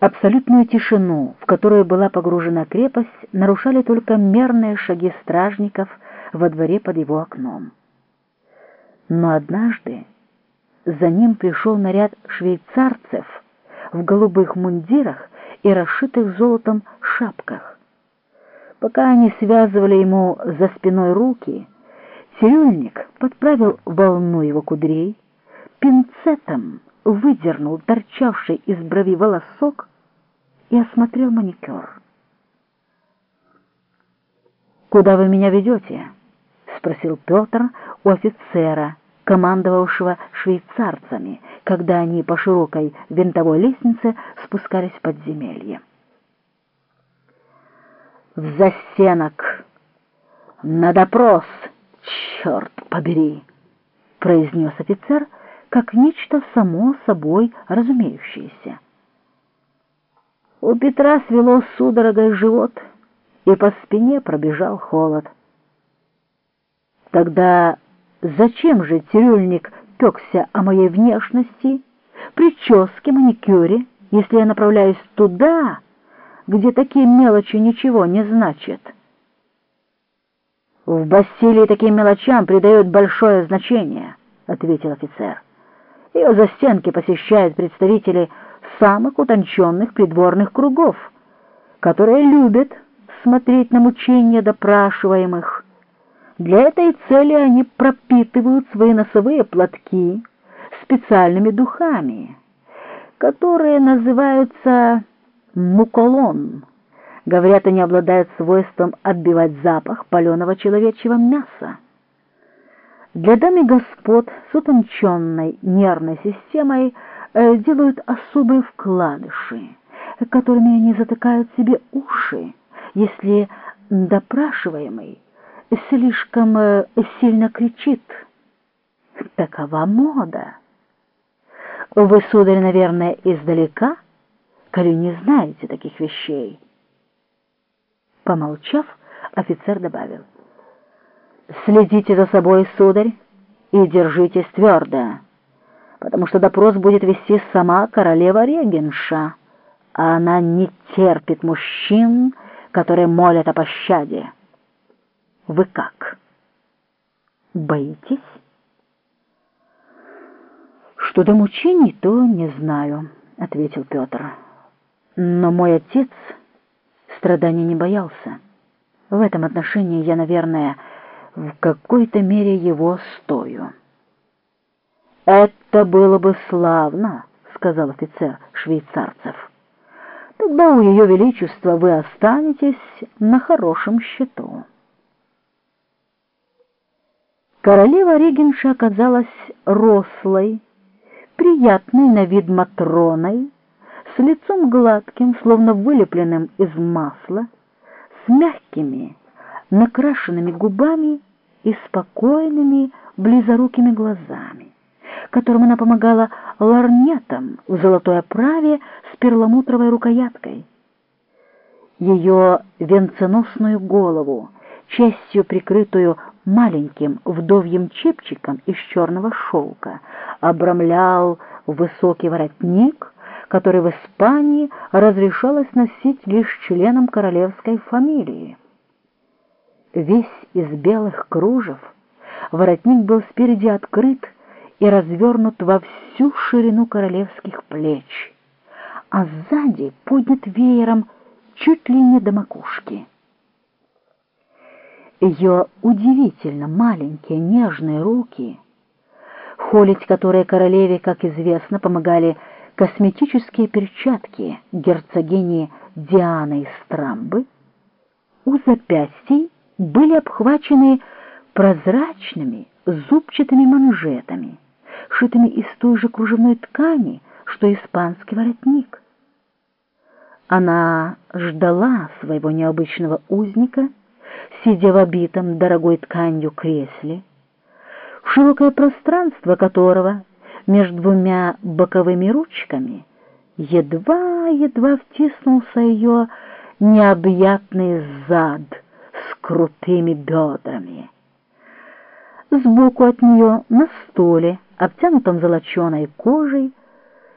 Абсолютную тишину, в которую была погружена крепость, нарушали только мерные шаги стражников во дворе под его окном. Но однажды за ним пришел наряд швейцарцев в голубых мундирах и расшитых золотом шапках. Пока они связывали ему за спиной руки, цирюльник подправил волну его кудрей, пинцетом выдернул торчавший из брови волосок и осмотрел маникюр. «Куда вы меня ведете?» — спросил Петр у офицера, командовавшего швейцарцами, когда они по широкой винтовой лестнице спускались в подземелье. «В застенок! На допрос! Черт побери!» — произнес офицер — как нечто само собой разумеющееся. У Петра свело судорогой живот, и по спине пробежал холод. Тогда зачем же цирюльник пекся о моей внешности, прическе, маникюре, если я направляюсь туда, где такие мелочи ничего не значат? «В Бастилии таким мелочам придают большое значение», — ответил офицер. Ее застенки посещают представители самых утонченных придворных кругов, которые любят смотреть на мучения допрашиваемых. Для этой цели они пропитывают свои носовые платки специальными духами, которые называются муколон. Говорят, они обладают свойством отбивать запах паленого человечьего мяса. Для дам и господ с утонченной нервной системой э, делают особые вкладыши, которыми они затыкают себе уши, если допрашиваемый слишком э, сильно кричит. Такова мода. Вы, сударь, наверное, издалека, коли не знаете таких вещей. Помолчав, офицер добавил — Следите за собой, сударь, и держитесь твердо, потому что допрос будет вести сама королева Регенша, а она не терпит мужчин, которые молят о пощаде. Вы как? Боитесь? Что до мучений, то не знаю, — ответил Петр. Но мой отец страданий не боялся. В этом отношении я, наверное, в какой-то мере его стою. «Это было бы славно», — сказал офицер швейцарцев. «Тогда у Ее Величества вы останетесь на хорошем счету». Королева Регенша оказалась рослой, приятной на вид Матроной, с лицом гладким, словно вылепленным из масла, с мягкими, накрашенными губами и спокойными, близорукими глазами, которым она помогала ларнетом в золотой оправе с перламутровой рукояткой. Ее венценосную голову, частью прикрытую маленьким вдовьим чепчиком из черного шелка, обрамлял высокий воротник, который в Испании разрешалось носить лишь членам королевской фамилии. Весь из белых кружев, воротник был спереди открыт и развернут во всю ширину королевских плеч, а сзади поднят веером чуть ли не до макушки. Ее удивительно маленькие нежные руки, холить которые королеве, как известно, помогали косметические перчатки герцогини Дианы из Страмбы, у запястий были обхвачены прозрачными зубчатыми манжетами, шитыми из той же кружевной ткани, что испанский воротник. Она ждала своего необычного узника, сидя в обитом дорогой тканью кресле, широкое пространство которого между двумя боковыми ручками едва-едва втиснулся ее необъятный зад — крутыми бедрами. Сбоку от нее на столе, обтянутом золоченой кожей,